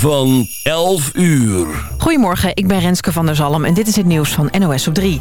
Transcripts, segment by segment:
van 11 uur. Goedemorgen, ik ben Renske van der Zalm en dit is het nieuws van NOS op 3.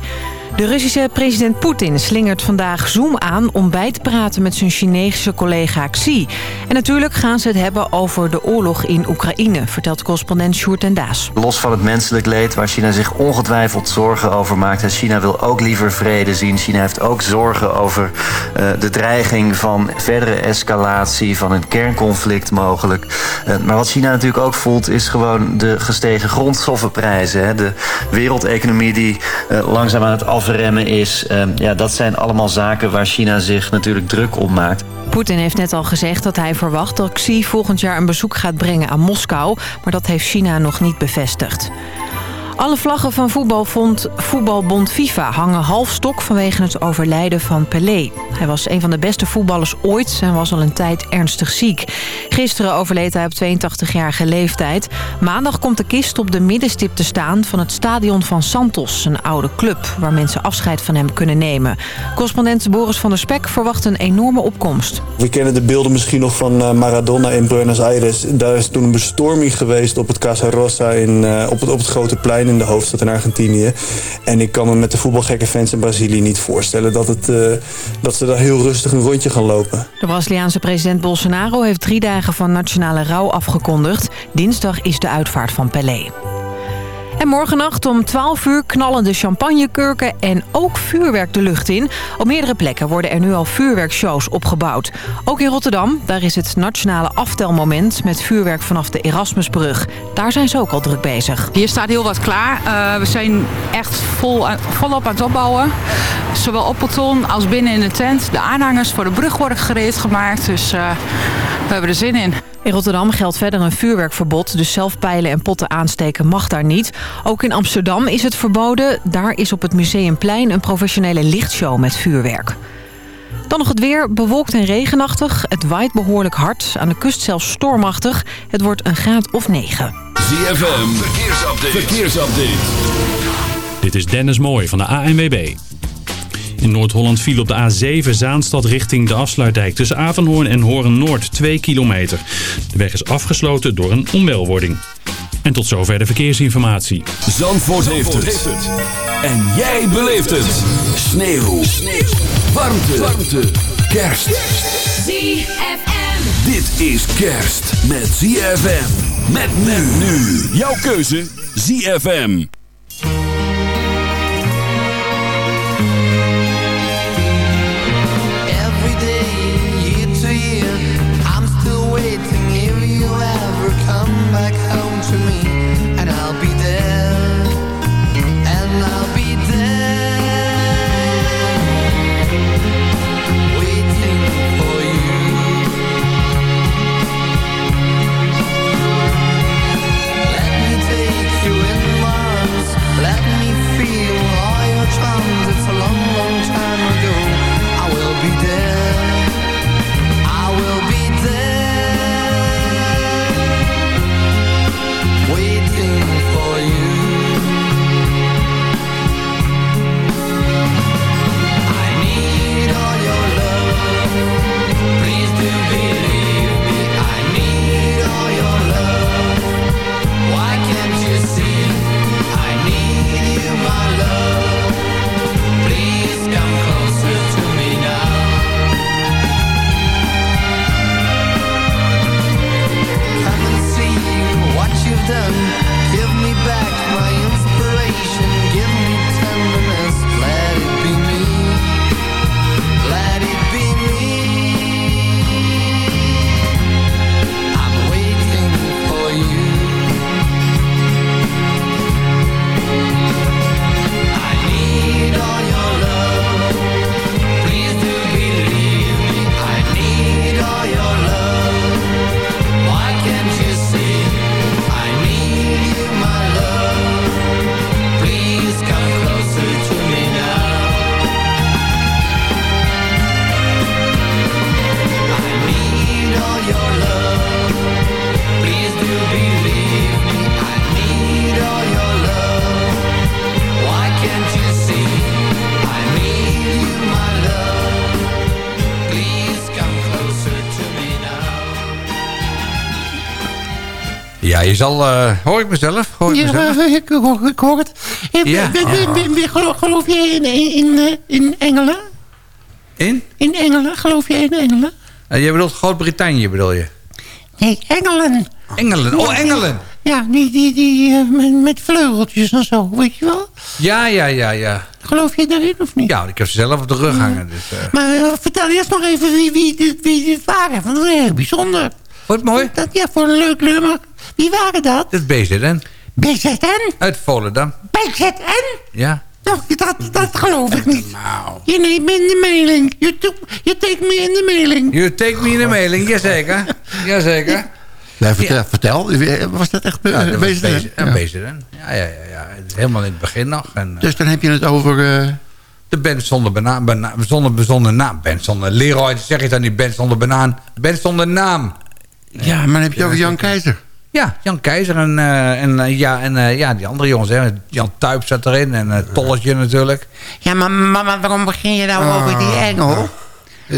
De Russische president Poetin slingert vandaag Zoom aan om bij te praten met zijn Chinese collega Xi. En natuurlijk gaan ze het hebben over de oorlog in Oekraïne, vertelt correspondent Sjoerd en Daas. Los van het menselijk leed waar China zich ongetwijfeld zorgen over maakt. En China wil ook liever vrede zien. China heeft ook zorgen over uh, de dreiging van verdere escalatie, van een kernconflict mogelijk. Uh, maar wat China natuurlijk ook is gewoon de gestegen grondstoffenprijzen. Hè. De wereldeconomie die uh, langzaam aan het afremmen is. ja, dat zijn allemaal zaken waar China zich natuurlijk druk om maakt. Poetin heeft net al gezegd dat hij verwacht dat Xi volgend jaar een bezoek gaat brengen aan Moskou. Maar dat heeft China nog niet bevestigd. Alle vlaggen van voetbalbond, voetbalbond FIFA hangen half stok vanwege het overlijden van Pelé. Hij was een van de beste voetballers ooit en was al een tijd ernstig ziek. Gisteren overleed hij op 82-jarige leeftijd. Maandag komt de kist op de middenstip te staan van het stadion van Santos, een oude club waar mensen afscheid van hem kunnen nemen. Correspondent Boris van der Spek verwacht een enorme opkomst. We kennen de beelden misschien nog van Maradona in Buenos Aires. Daar is toen een bestorming geweest op het Casa Rosa in, op, het, op het grote plein in de hoofdstad in Argentinië. En ik kan me met de voetbalgekke fans in Brazilië niet voorstellen dat, het, uh, dat ze daar heel rustig een rondje gaan lopen. De Braziliaanse president Bolsonaro heeft drie dagen van nationale rouw afgekondigd. Dinsdag is de uitvaart van Pelé. En morgennacht om 12 uur knallen de champagnekurken en ook vuurwerk de lucht in. Op meerdere plekken worden er nu al vuurwerkshows opgebouwd. Ook in Rotterdam, daar is het nationale aftelmoment met vuurwerk vanaf de Erasmusbrug. Daar zijn ze ook al druk bezig. Hier staat heel wat klaar. Uh, we zijn echt vol, volop aan het opbouwen. Zowel op beton als binnen in de tent. De aanhangers voor de brug worden gereed gemaakt. Dus uh, we hebben er zin in. In Rotterdam geldt verder een vuurwerkverbod, dus zelf pijlen en potten aansteken mag daar niet. Ook in Amsterdam is het verboden. Daar is op het Museumplein een professionele lichtshow met vuurwerk. Dan nog het weer, bewolkt en regenachtig. Het waait behoorlijk hard, aan de kust zelfs stormachtig. Het wordt een graad of 9. ZFM, verkeersupdate. verkeersupdate. Dit is Dennis Mooij van de ANWB. In Noord-Holland viel op de A7 Zaanstad richting de afsluitdijk tussen Avanhoorn en Hoorn-Noord 2 kilometer. De weg is afgesloten door een onwelwording. En tot zover de verkeersinformatie. Zandvoort, Zandvoort heeft, het. En jij beleeft het. Sneeuw. Sneeuw. Warmte. Warmte. Kerst. ZFM. Dit is kerst met ZFM. Met men nu. Jouw keuze ZFM. Zal... eh, hoor ik mezelf? Hoor ik mezelf? Ja, ik, hoor, ik hoor het. Eh, Ja. wie- wie- wie- wie- geloof, je in, in, in, eh, engelen? In? In engelen? Geloof je in engelen? Eh, je bedoelt Groot-Brittannië, bedoel je? Nee, engelen. Engelen. Oh, Engelen. Ja, die, die, die eh, met, met vleugeltjes en zo, weet je wel? Ja, ja, ja, ja. Geloof je daarin of niet? Ja, ik heb ze zelf op de rug hangen. Dus, eh. Maar eh, vertel eerst nog even wie, wie, dit- wie dit waren. Want dat is heel bijzonder. Wordt mooi. Dat, ja, voor een leuk nummer. Wie waren dat? Dat is BZN. BZN? Uit Volendam. BZN? Ja. Nou, dat, dat geloof ik niet. Je neemt me in de mailing. Je, je take me in de mailing. You take me in de mailing, jazeker. Jazeker. Nee, vertel, vertel. Was dat echt Ja, dat BZN? BZN. Ja, BZN. Ja, ja, ja, ja. Het is helemaal in het begin nog. En, eh, Dus dan heb je het over... eh, de band zonder, bana bana zonder, zonder naam. Band zonder Leroy, zeg je dan niet. Band zonder banaan. Band zonder naam. ja, maar dan heb je over Jan Keizer. Ja, Jan Keizer en, eh, en, eh, ja, en eh, ja, die andere jongens. Hè. Jan Tuip zat erin en Tolletje natuurlijk. Ja, maar, waarom begin je nou over die engel?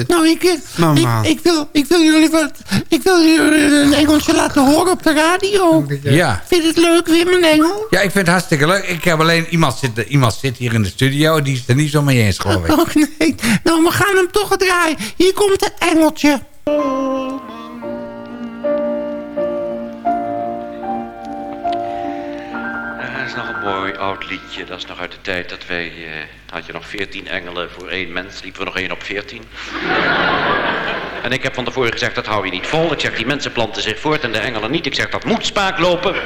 Nou, ik, ik, Mama. ik, ik wil, ik wil jullie wat... Ik wil jullie een Engelsje laten horen op de radio. Ja. Vind je het leuk, Wim, een engel? Ja, ik vind het hartstikke leuk. Ik heb alleen iemand zitten, iemand zit hier in de studio. Die is het er niet zo mee eens, geloof ik. Oh, nee. Nou, we gaan hem toch draaien. Hier komt het engeltje. Mooi oud liedje. Dat is nog uit de tijd dat wij... eh, had je nog veertien engelen voor één mens. Liepen we nog één op veertien. en ik heb van tevoren gezegd, dat hou je niet vol. Ik zeg, die mensen planten zich voort en de engelen niet. Ik zeg, dat moet spaak lopen.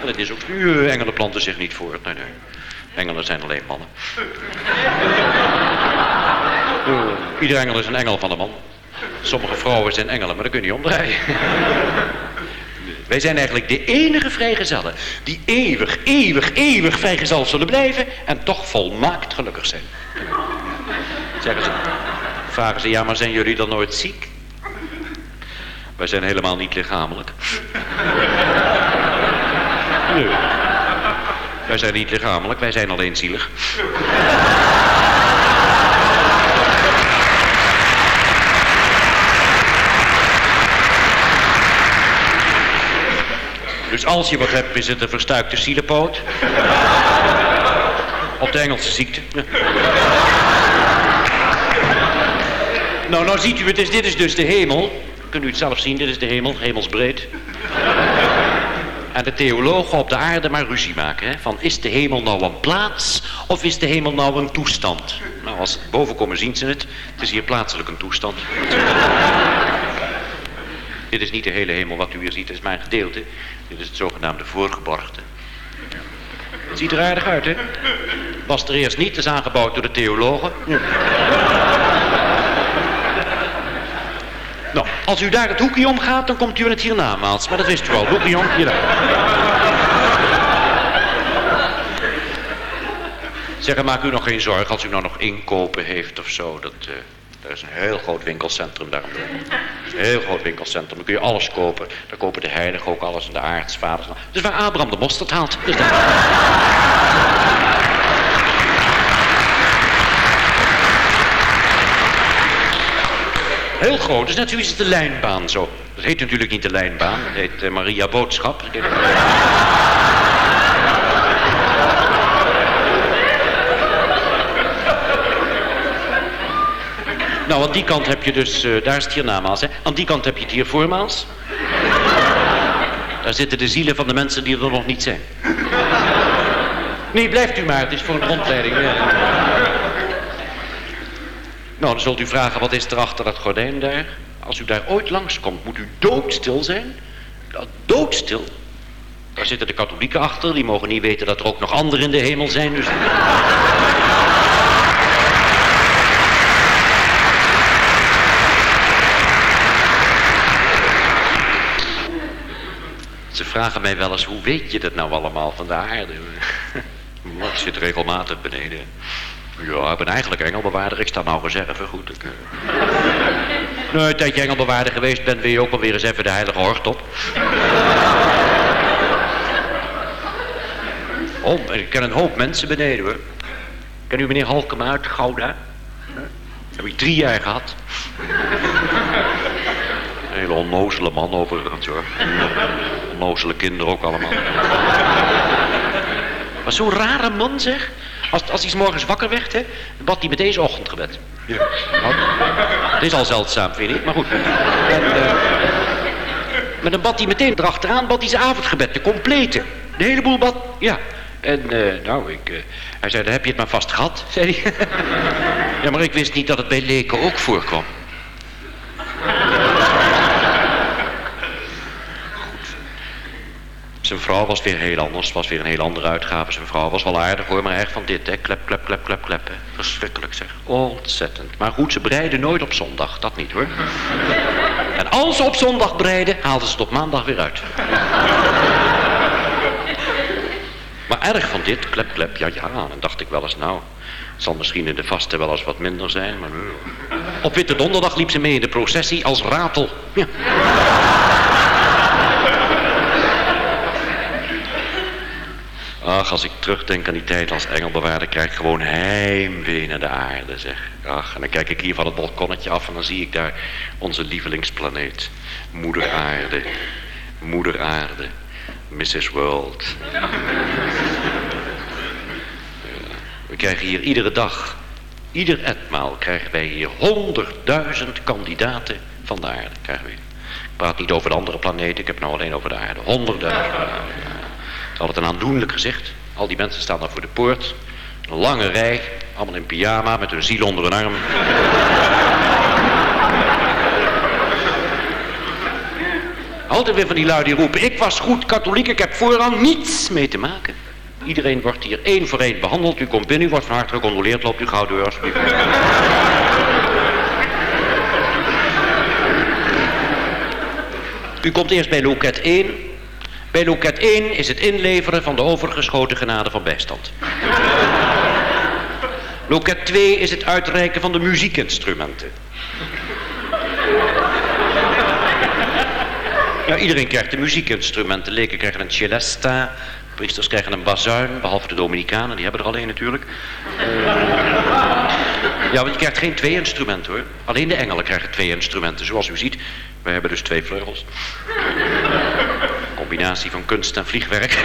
En het is ook nu, eh, engelen planten zich niet voort. Nee, nee. Engelen zijn alleen mannen. Ieder engel is een engel van de man. Sommige vrouwen zijn engelen, maar dat kun je niet omdraaien. Wij zijn eigenlijk de enige vrijgezellen die eeuwig, eeuwig, eeuwig vrijgezel zullen blijven en toch volmaakt gelukkig zijn. Zeggen ze, vragen ze, ja, maar zijn jullie dan nooit ziek? Wij zijn helemaal niet lichamelijk. Nee. Wij zijn niet lichamelijk, wij zijn alleen zielig. Dus als je wat hebt, is het een verstuikte zielepoot. Op de Engelse ziekte. Nou, nou ziet u het, is, dit is dus de hemel. Kunt u het zelf zien, dit is de hemel, hemelsbreed. En de theologen op de aarde maar ruzie maken. Hè? Van is de hemel nou een plaats of is de hemel nou een toestand? Nou, als ze boven komen zien ze het. Het is hier plaatselijk een toestand. Dit is niet de hele hemel wat u hier ziet, dit is mijn gedeelte. Dit is het zogenaamde voorgeborgte. Het ziet er aardig uit, hè? Was er eerst niet, is aangebouwd door de theologen. Nou, als u daar het hoekje om gaat, dan komt u in het hiernamaals. Maar dat wist u al, hoekje om. Zeg, maak u nog geen zorgen als u nou nog inkopen heeft of zo. Dat, eh, daar is een heel groot winkelcentrum daar. Een heel groot winkelcentrum. Dan kun je alles kopen. Daar kopen de heiligen ook alles en de aartsvaders. Dus waar Abraham de mosterd haalt. Dus daar. Heel groot, dus net zoiets de lijnbaan zo. Dat heet natuurlijk niet de lijnbaan, dat heet eh, Maria Boodschap. Nou, aan die kant heb je dus, eh, daar is het hiernamaals, hè. Aan die kant heb je het hier voormaals. Daar zitten de zielen van de mensen die er nog niet zijn. Nee, blijft u maar, het is voor een rondleiding. Nou, dan zult u vragen, wat is er achter dat gordijn daar? Als u daar ooit langskomt, moet u doodstil zijn. Dat doodstil. Daar zitten de katholieken achter, die mogen niet weten dat er ook nog anderen in de hemel zijn. Dus... Ze vragen mij wel eens, hoe weet je dat nou allemaal van de aarde? Ik zit regelmatig beneden. Ja, ik ben eigenlijk engelbewaarder. Ik sta nou reserve, goed. Ik, eh. Nou, een tijdje engelbewaarder geweest bent, wil je ook wel weer eens even de heilige hort op. Oh, ik ken een hoop mensen beneden, hoor. Ken u meneer Halkema uit Gouda? Heb ik drie jaar gehad. Een hele onnozele man overigens hoor. Onnozele kinderen ook allemaal. Maar zo'n rare man zeg. Als, als hij 's morgens wakker werd, hè, bad hij meteen zijn ochtendgebed. Ja. Nou, het is al zeldzaam, vind ik, maar goed. En, eh, maar dan bad hij meteen erachteraan, bad hij zijn avondgebed, de complete. De hele boel bad, ja. En eh, nou, ik, eh, hij zei, dan heb je het maar vast gehad, zei hij. ja, maar ik wist niet dat het bij leken ook voorkwam. Zijn vrouw was weer heel anders. Was weer een heel andere uitgave. Zijn vrouw was wel aardig hoor, maar erg van dit, hè. Klep, klep, klep, klep, klep. Hè. Verschrikkelijk zeg. Ontzettend. Maar goed, ze breiden nooit op zondag. Dat niet hoor. En als ze op zondag breiden, haalden ze het op maandag weer uit. Maar erg van dit, klep, klep, ja, ja. Dan dacht ik wel eens, nou, het zal misschien in de vaste wel eens wat minder zijn, maar... Op Witte Donderdag liep ze mee in de processie als ratel. Ja. Ach, als ik terugdenk aan die tijd als engelbewaarder, krijg ik gewoon heimwee naar de aarde, zeg. Ach, en dan kijk ik hier van het balkonnetje af en dan zie ik daar onze lievelingsplaneet. Moeder aarde, moeder aarde, Mrs. World. We krijgen hier iedere dag, ieder etmaal krijgen wij hier honderdduizend kandidaten van de aarde. Krijgen we. Ik praat niet over de andere planeten, ik heb het nou alleen over de aarde. Honderdduizend. Het altijd een aandoenlijk gezicht. Al die mensen staan daar voor de poort. Een lange rij, allemaal in pyjama, met hun ziel onder hun arm. Altijd weer van die lui die roepen, ik was goed katholiek, ik heb vooraan niets mee te maken. Iedereen wordt hier één voor één behandeld. U komt binnen, u wordt van harte gecondoleerd, loopt u gauw door alsjeblieft. U komt eerst bij loket 1. Bij loket 1 is het inleveren van de overgeschoten genade van bijstand. Loket 2 is het uitreiken van de muziekinstrumenten. Ja, iedereen krijgt de muziekinstrumenten. Leken krijgen een celesta, priesters krijgen een bazuin, behalve de Dominicanen, die hebben er alleen natuurlijk. Eh, ja, want je krijgt geen twee instrumenten hoor. Alleen de engelen krijgen twee instrumenten, zoals u ziet. Wij hebben dus twee vleugels. Combinatie van kunst en vliegwerk.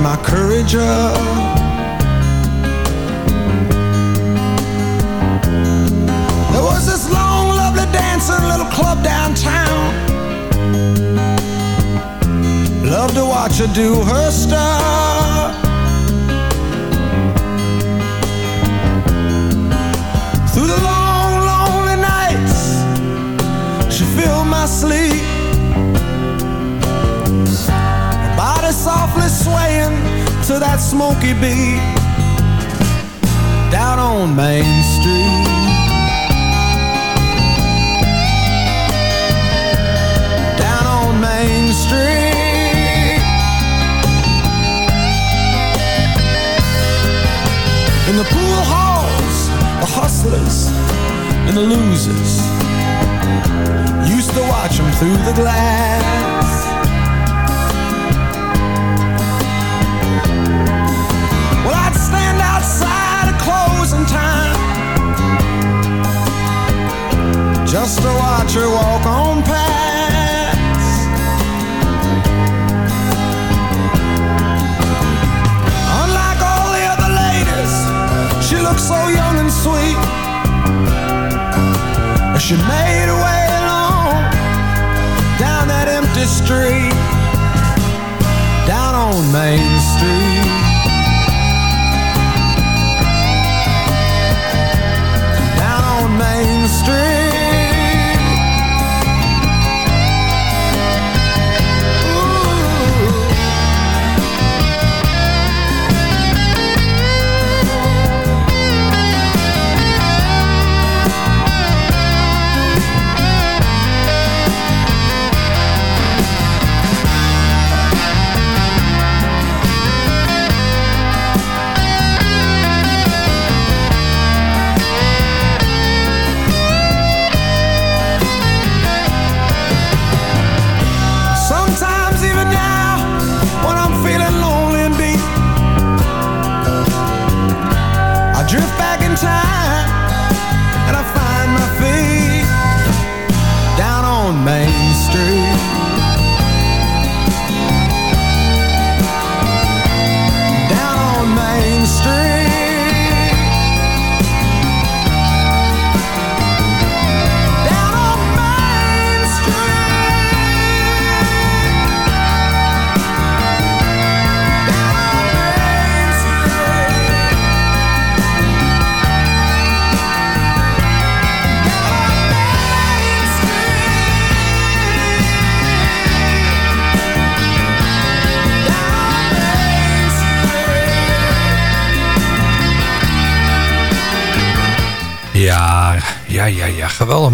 My courage up. Lovely dancing little club downtown. Love to watch her do her stuff. Through the long, lonely nights, she filled my sleep. Her body softly swaying to that smoky beat. Down on Main Street. The pool halls, the hustlers and the losers used to watch them through the glass. Well, I'd stand outside at closing time just to watch her walk on past. So young and sweet. As she made her way along down that empty street, down on Main Street. Down on Main Street.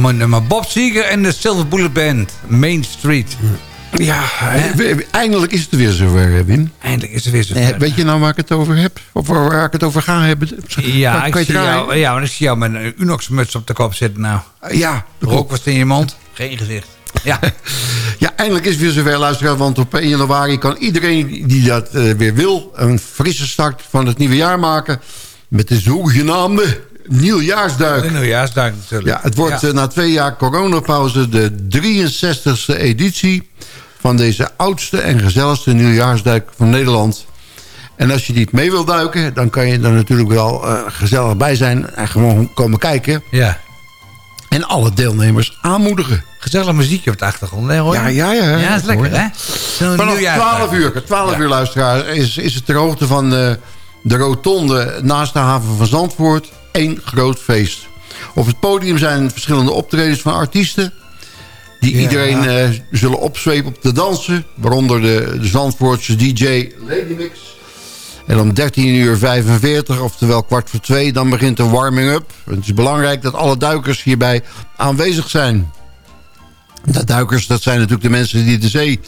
Mooi nummer. Bob Seger en de Silver Bullet Band. Main Street. Ja, eh, eindelijk is het weer zover, Wim. Eindelijk is het weer zover. Eh, Weet je nou waar ik het over heb? Of waar waar ik het over ga hebben? Ja, ik zie, jou, ja, maar ik zie jou met een Unox-muts op de kop zitten nou. Ja. Rook was in je mond. Geen gezicht. Ja. Ja, eindelijk is het weer zover, luisteraar. Want op 1 januari kan iedereen die dat eh, weer wil... een frisse start van het nieuwe jaar maken... met de zogenaamde nieuwjaarsduik. De nieuwjaarsduik natuurlijk. Ja, het wordt Ja. eh, na twee jaar coronapauze de 63ste editie... van deze oudste en gezelligste nieuwjaarsduik van Nederland. En als je niet mee wil duiken... dan kan je er natuurlijk wel eh, gezellig bij zijn... en gewoon komen kijken. Ja. En alle deelnemers aanmoedigen. Gezellig muziekje op de achtergrond, hè, hoor? Ja, ja, ja. Ja, is lekker, hè? Vanaf nieuwjaarsduik. 12 uur, 12 Ja. uur luisteraar, is, is het ter hoogte van eh, de rotonde naast de haven van Zandvoort één groot feest. Op het podium zijn verschillende optredens van artiesten... die Ja. iedereen eh, zullen opzwepen op te dansen. Waaronder de, de Zandvoortse DJ Lady Mix. En om 13 uur 45, oftewel kwart voor twee, dan begint de warming-up. Het is belangrijk dat alle duikers hierbij aanwezig zijn. De duikers, dat zijn natuurlijk de mensen die de zee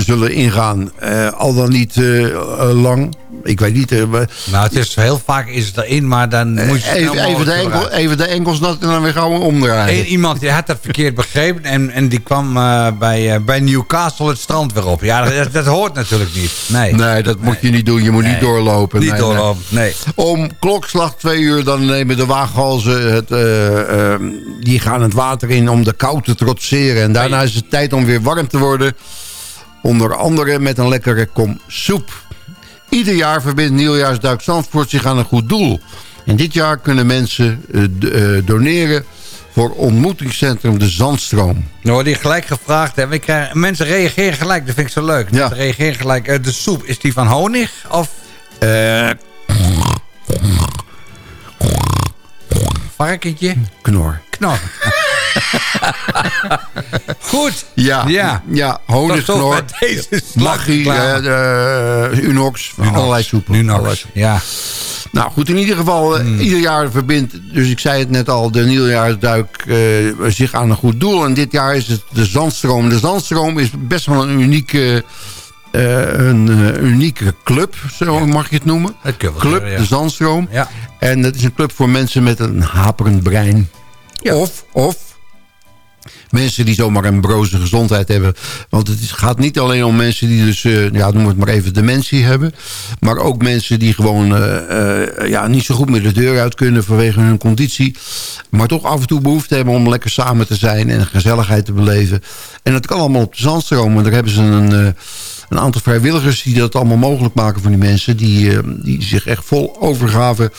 zullen ingaan. Eh, al dan niet eh, eh, lang. Ik weet niet. we- Nou, het is heel vaak is het erin, maar dan moet je even, even, de enkel, even de enkels nat en dan weer gauw omdraaien. Eén iemand die had dat verkeerd begrepen en, en die kwam bij, bij Newcastle het strand weer op. Ja, dat, dat hoort natuurlijk niet. Nee, Nee, dat moet je niet doen. Je moet niet doorlopen. niet Nee, doorlopen. Nee. Om klokslag twee uur dan nemen de waaghalzen het, eh, eh, die gaan het water in om de kou te trotseren. En daarna is het tijd om weer warm te worden. Onder andere met een lekkere kom soep. Ieder jaar verbindt Nieuwjaarsduik Zandvoort zich aan een goed doel. En dit jaar kunnen mensen eh, eh, doneren voor ontmoetingscentrum De Zandstroom. Nou, die gelijk gevraagd hebben. Ik krijg, mensen reageren gelijk, dat vind ik zo leuk. Ja. Mensen reageren gelijk. Eh, de soep, is die van honig? Of Eh, varkentje? knor. Knor. Goed. Ja, Ja. ja honigknor, maggi, slagreclame. eh, eh, unox, allerlei soepen. Nu nog. Allerlei soepen. Ja. Nou goed, in ieder geval, eh, ieder jaar verbindt, dus ik zei het net al, de nieuwjaarsduik eh, zich aan een goed doel. En dit jaar is het de Zandstroom. De Zandstroom is best wel een unieke, een, unieke club, zo mag je het noemen. Wel Club zeggen, ja. de Zandstroom. Ja. En dat is een club voor mensen met een haperend brein. Of, of mensen die zomaar een broze gezondheid hebben. Want het gaat niet alleen om mensen die dus, eh, ja, noem het maar even, dementie hebben. Maar ook mensen die gewoon eh, eh, ja, niet zo goed met de deur uit kunnen vanwege hun conditie. Maar toch af en toe behoefte hebben om lekker samen te zijn en gezelligheid te beleven. En dat kan allemaal op de Zandstroom. En daar hebben ze een... een aantal vrijwilligers die dat allemaal mogelijk maken voor die mensen. Die, die zich echt vol overgave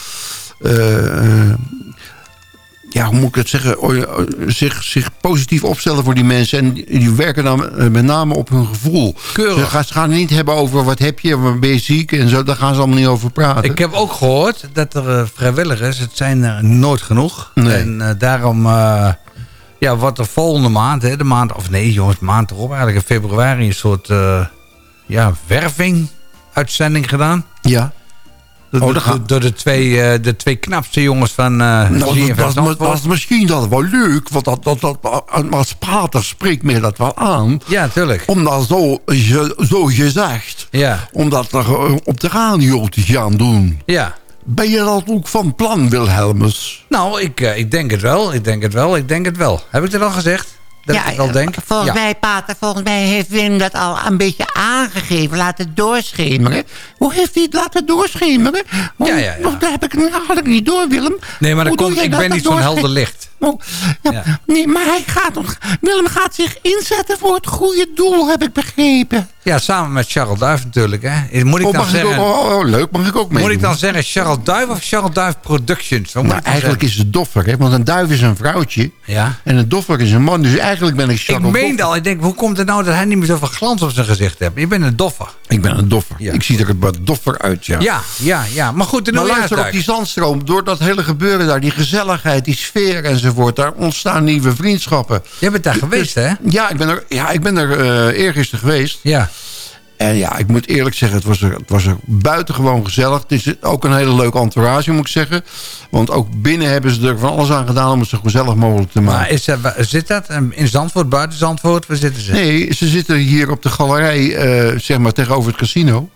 eh, ja, hoe moet ik het zeggen, oh, ja, zich, zich positief opstellen voor die mensen. En die, werken dan eh, met name op hun gevoel. Keurig. Ze gaan, ze gaan het niet hebben over wat heb je, waar ben je ziek en zo. Daar gaan ze allemaal niet over praten. Ik heb ook gehoord dat er eh, vrijwilligers, het zijn er nooit genoeg. Nee. En eh, daarom eh, ja, wordt er volgende maand, hè, de maand, of nee jongens, de maand erop eigenlijk in februari een soort eh, ja, werving uitzending gedaan. Ja. Door, Oh, dat door de, twee, eh, de twee knapste jongens van uh, Nou, dat, dat, dat, dat is misschien dat wel leuk, want dat, dat, dat, als pater spreekt mij dat wel aan. Ja, tuurlijk. Om dat zo, zo gezegd, Ja, om dat eh, op de radio te gaan doen. ja. Ben je dat ook van plan, Wilhelmus? Nou, ik, ik denk het wel. Ik denk het wel. Ik denk het wel. Heb ik dat al gezegd? Dat ik het al denk? Volgens Ja. mij, Pater, volgens mij heeft Wim dat al een beetje aangegeven. Laten doorschemeren. Hoe heeft hij het laten doorschemeren? Hoe, Ja, ja, ja. Dat heb ik, ik niet door, Willem. Nee, maar dat komt, ik dat ben niet zo'n helder licht. Oh, ja, Nee, maar hij gaat, nog- Willem gaat zich inzetten voor het goede doel, heb ik begrepen. Ja, samen met Charles Duif natuurlijk. Hè. Moet ik Oh, dan ik zeggen... ook, oh, oh, leuk, mag ik ook mee? Moet ik dan zeggen Charles Duif of Charles Duif Productions? Wat Nou, ik eigenlijk zeggen? is het doffer, hè? want een duif is een vrouwtje Ja. en een doffer is een man. Dus eigenlijk ben ik Ik Charles meende Doffer. al, ik denk, hoe komt het nou dat hij niet meer zoveel glans op zijn gezicht heeft? Je bent een doffer. Ik ben een doffer. Ja. Ik zie er wat doffer uit, ja. Ja, ja, ja. Maar goed, de Maar luister op die zandstroom. Door dat hele gebeuren daar, die gezelligheid, die sfeer enzovoort. Daar ontstaan nieuwe vriendschappen. Jij bent daar geweest, hè? Ja, ik ben er, ja, ik ben er eh eergisteren geweest. Ja. En ja, ik moet eerlijk zeggen, het was er, het was er buitengewoon gezellig. Het is ook een hele leuke entourage, moet ik zeggen. Want ook binnen hebben ze er van alles aan gedaan om het zo gezellig mogelijk te maken. Maar is zit dat eh, in Zandvoort, buiten Zandvoort? Waar zitten ze? Nee, ze zitten hier op de galerij, eh, zeg maar tegenover het casino.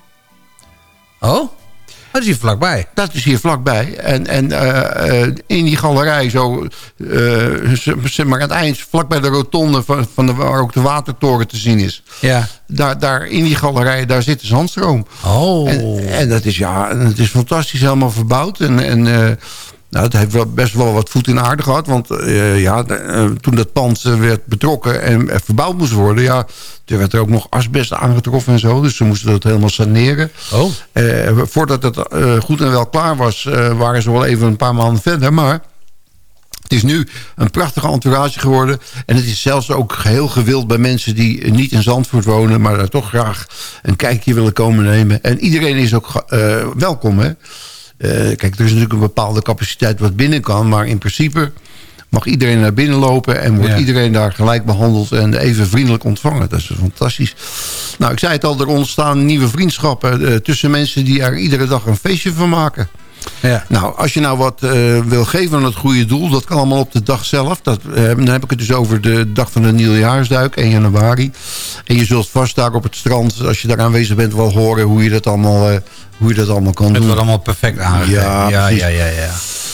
Oh? Dat is hier vlakbij. Dat is hier vlakbij. En, en eh, eh, in die galerij, zo, zeg maar aan het eind, vlakbij de rotonde van, van de, waar ook de watertoren te zien is. Ja. Daar, daar in die galerij, daar zit de zandstroom. Oh. En, en dat is, ja, het is fantastisch helemaal verbouwd. En, en nou, het heeft wel best wel wat voet in aarde gehad. Want eh, ja, de- eh, toen dat pand eh, werd betrokken en verbouwd moest worden... ja, er werd er ook nog asbest aangetroffen en zo. Dus ze moesten dat helemaal saneren. Oh. Voordat het goed en wel klaar was, waren ze wel even een paar maanden verder. Maar het is nu een prachtige entourage geworden. En het is zelfs ook heel gewild bij mensen die niet in Zandvoort wonen... maar daar toch graag een kijkje willen komen nemen. En iedereen is ook welkom, hè. Eh, kijk, er is natuurlijk een bepaalde capaciteit wat binnen kan... maar in principe mag iedereen naar binnen lopen... en wordt Ja. iedereen daar gelijk behandeld en even vriendelijk ontvangen. Dat is fantastisch. Nou, ik zei het al, er ontstaan nieuwe vriendschappen... eh, tussen mensen die er iedere dag een feestje van maken. Ja. Nou, als je nou wat eh, wil geven aan het goede doel... dat kan allemaal op de dag zelf. Dat, eh, dan heb ik het dus over de dag van de nieuwjaarsduik, 1 januari. En je zult vast daar op het strand, als je daar aanwezig bent... wel horen hoe je dat allemaal, eh, hoe je dat allemaal kan Het doen. wordt allemaal perfect aangegeven. Ja, ja, ja, ja, ja.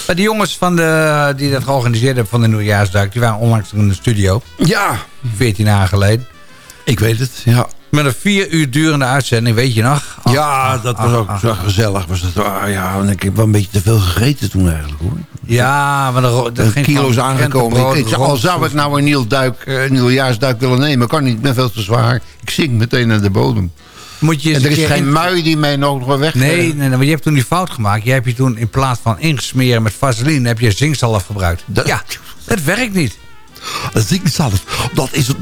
Maar die jongens van de, die dat georganiseerd hebben van de nieuwjaarsduik... die waren onlangs in de studio. Ja, 14 jaar geleden. ik weet het, ja. Met een vier uur durende uitzending, weet je nog? Ja, dat was ook zo gezellig. Was dat, ah, ja, en ik heb wel een beetje te veel gegeten toen eigenlijk, hoor. Ja, maar de, De kilo's aangekomen. Ik, ik- al zou ik nou een nieuw duik, eh, nieuwjaarsduik willen nemen, kan niet. Ik ben veel te zwaar. Ik zink meteen naar de bodem. Moet je En er is geen in- mui die mij nog wel weg... Nee, nee, nee, maar je hebt toen die fout gemaakt. Je hebt je toen in plaats van ingesmeren met vaseline... heb je zinkzalf gebruikt. Dat- Ja, dat werkt niet. Zinkzalf, dat is een,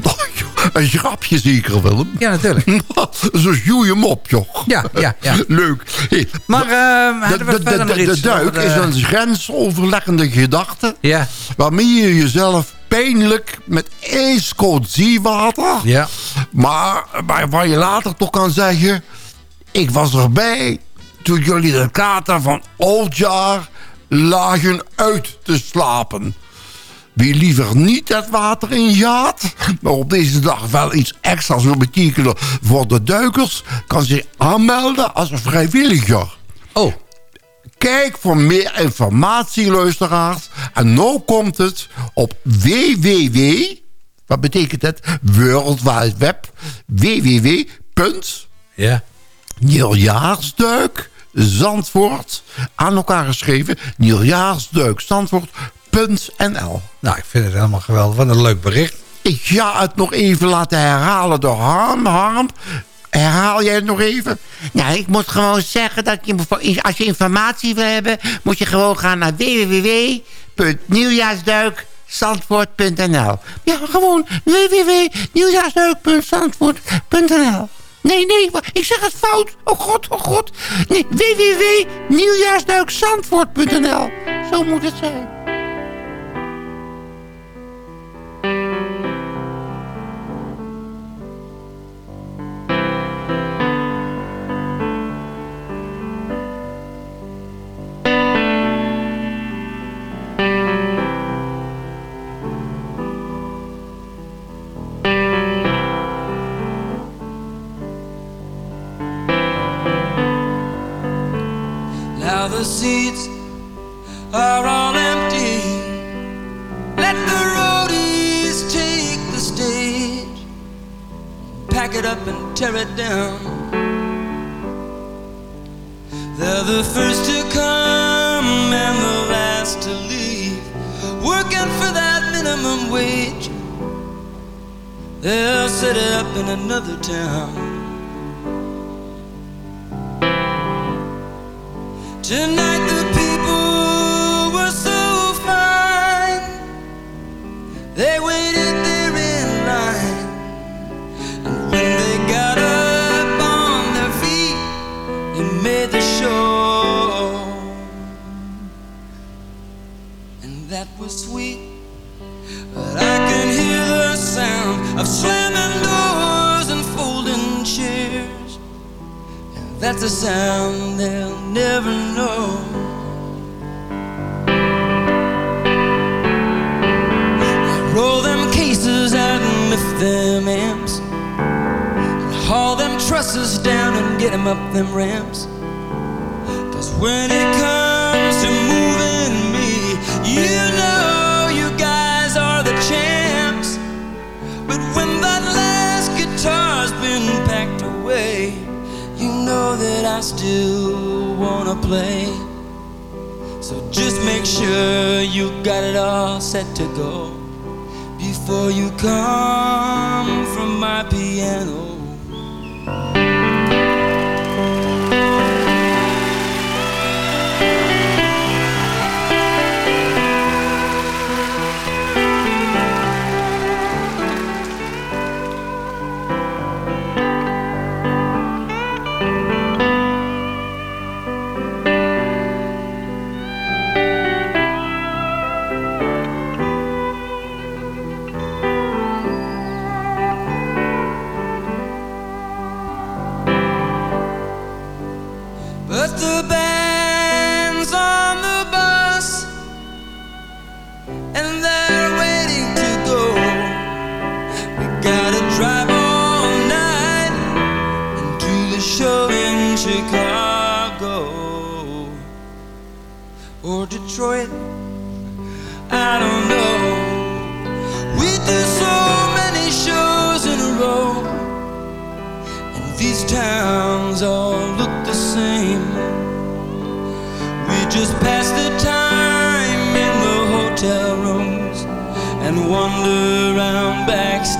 een grapje zeker, Willem. Ja, natuurlijk. Zo joe je hem op, joh. Ja, ja, ja. Leuk. Hey, Maar eh de, we de, de, duik is een grensoverleggende gedachte... Ja, waarmee je jezelf pijnlijk met ijskoud zeewater... ja. Maar, maar waar je later toch kan zeggen... ik was erbij toen jullie de kater van Oldjaar lagen uit te slapen. Wie liever niet het water in gaat... maar op deze dag wel iets extra's wil betekenen voor de duikers... kan zich aanmelden als een vrijwilliger. Oh, Kijk voor meer informatie, luisteraars. En nu komt het op www... Wat betekent het? World Wide Web. www. ja. Nieuwjaarsduik Zandvoort. Aan elkaar geschreven. Nieuwjaarsduik Zandvoort.nl Nou, ik vind het helemaal geweldig. Wat een leuk bericht. Ik ga het nog even laten herhalen door Harm. Harm, herhaal jij het nog even? Nou, ik moet gewoon zeggen dat je, als je informatie wil hebben... moet je gewoon gaan naar www.nieuwjaarsduikzandvoort.nl Ja, gewoon www.nieuwjaarsduik.zandvoort.nl Nee, nee, ik zeg het fout. Oh god, oh god. Nee, www.nieuwjaarsduikzandvoort.nl Zo moet het zijn. In still wanna play. So just make sure you got it all set to go before you come from my piano.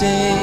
stay.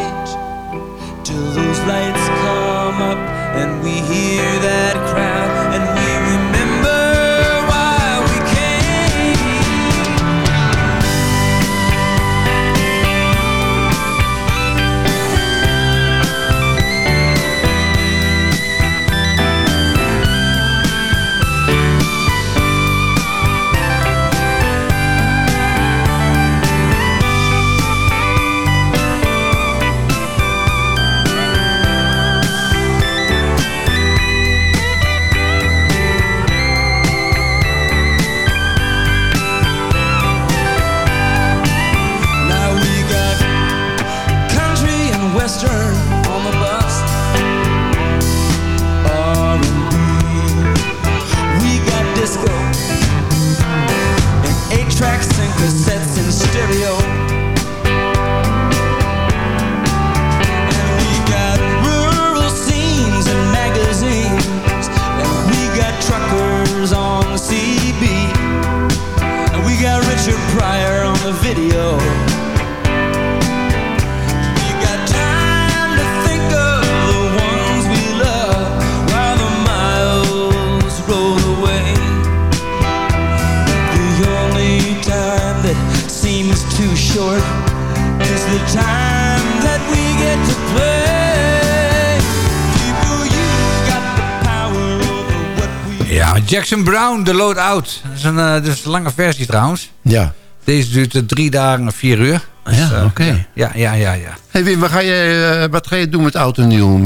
Jackson Brown, The Loadout. Dat is een, eh, dat is een lange versie trouwens. Ja. Deze duurt eh, drie dagen en vier uur. Dus, Ja, eh, oké. Ja, ja, ja, ja. Hey Wim, wat ga, je, wat ga je doen met oud en nieuw?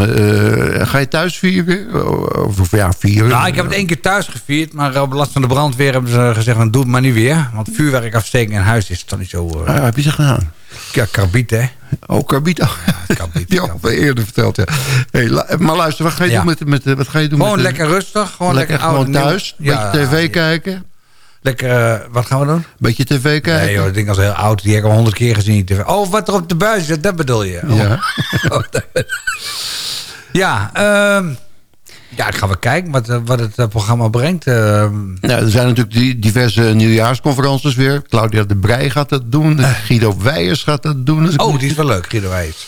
Ga je thuis vieren? Of, of ja, vieren? Nou, ik heb het één keer thuis gevierd, maar op last van de brandweer hebben ze gezegd, doe het maar niet weer. Want vuurwerk afsteken in huis is toch niet zo... Ah, heb je ze gedaan? Ja, karbiet, hè? Oh, karbiet. Oh. karbiet. Die had ik eerder verteld, ja. Hey, maar luister, wat ga je Ja. doen met... met wat ga je doen Gewoon met, lekker rustig. Gewoon lekker, lekker oud gewoon thuis? Beetje Ja, tv ja. kijken? Lekker, eh, wat gaan we doen? Beetje tv kijken? Nee joh, dat ding is heel oud. Die heb ik al honderd keer gezien. TV. Oh, wat er op de buis zit, dat bedoel je? Oh. Ja. Oh, dat- Ja, ehm, ja, ik ga wel kijken wat, eh, wat het eh, programma brengt. Nou, er zijn natuurlijk diverse nieuwjaarsconferences weer. Claudia de Brij gaat dat doen. Guido Weijers gaat dat doen. Dus oh, die is wel leuk, Guido Wijs.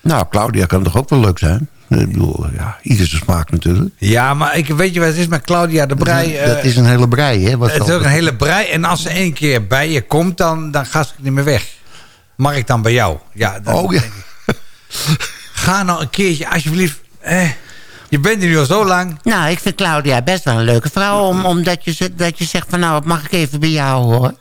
Nou, Claudia kan toch ook wel leuk zijn? Ik bedoel, ja, ieder zijn smaak natuurlijk. Ja, maar ik, weet je wat het is met Claudia de Brij? dat eh, is een hele brei, hè? Wat het is ook een hele brei. En als ze één keer bij je komt, dan, dan gaat ze niet meer weg. Mag ik dan bij jou? Ja, dan Oh, ja. Ga nou een keertje, alsjeblieft. Eh, je bent hier nu al zo lang. Nou, ik vind Claudia best wel een leuke vrouw. Om, omdat je, dat je zegt van nou, mag ik even bij jou hoor.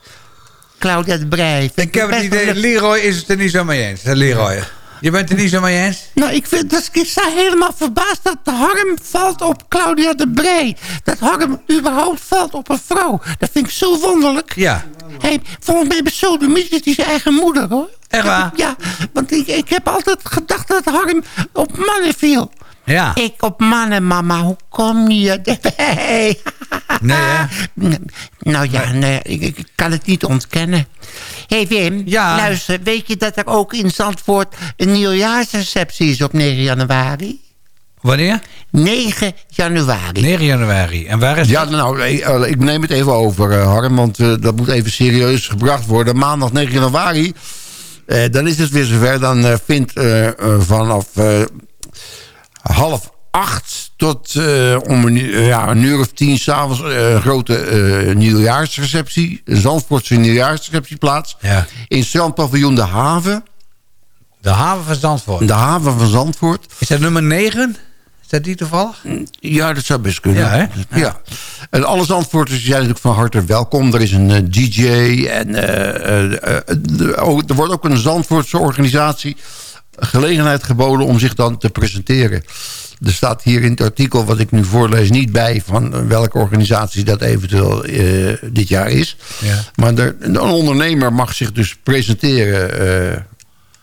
Claudia de Brij. Ik heb het idee, Leroy is het er niet zo mee eens. Leroy. Je bent er niet zo mee eens? Nou, ik, vind, dat, ik sta helemaal verbaasd dat de harm valt op Claudia de Brij. Dat harm überhaupt valt op een vrouw. Dat vind ik zo wonderlijk. Ja. Hey, volgens mij besodemiet is zijn eigen moeder, hoor. Echt waar? Ja, want ik, ik heb altijd gedacht dat harm op mannen viel. Ja. Ik op mannen, mama. Hoe kom je erbij? Nee, hè? Nou ja, nee, ik, ik kan het niet ontkennen. Hé hey Wim, Ja. luister, weet je dat er ook in Zandvoort een nieuwjaarsreceptie is op 9 januari? Wanneer? 9 januari. 9 januari. En waar is Ja, nou, ik, eh, ik neem het even over, eh, Harm, want eh, dat moet even serieus gebracht worden. Maandag 9 januari, eh, dan is het weer zover. Dan eh, vindt eh, eh, vanaf eh, half acht tot eh, om een, uur- ja, een uur of tien s'avonds eh, een grote eh, nieuwjaarsreceptie. Een Zandvoortse nieuwjaarsreceptie plaats. Ja. In strandpaviljoen De Haven. De haven van Zandvoort. De haven van Zandvoort. Is dat nummer 9? Is dat die toevallig? Ja, dat zou best kunnen. Ja, hè? Ja. En alle Zandvoorters zijn natuurlijk van harte welkom. Er is een eh, DJ en eh, eh, eh, oh, er wordt ook een Zandvoortse organisatie gelegenheid geboden om zich dan te presenteren. Er staat hier in het artikel wat ik nu voorlees niet bij van welke organisatie dat eventueel eh, dit jaar is. Ja. Maar er, een ondernemer mag zich dus presenteren eh,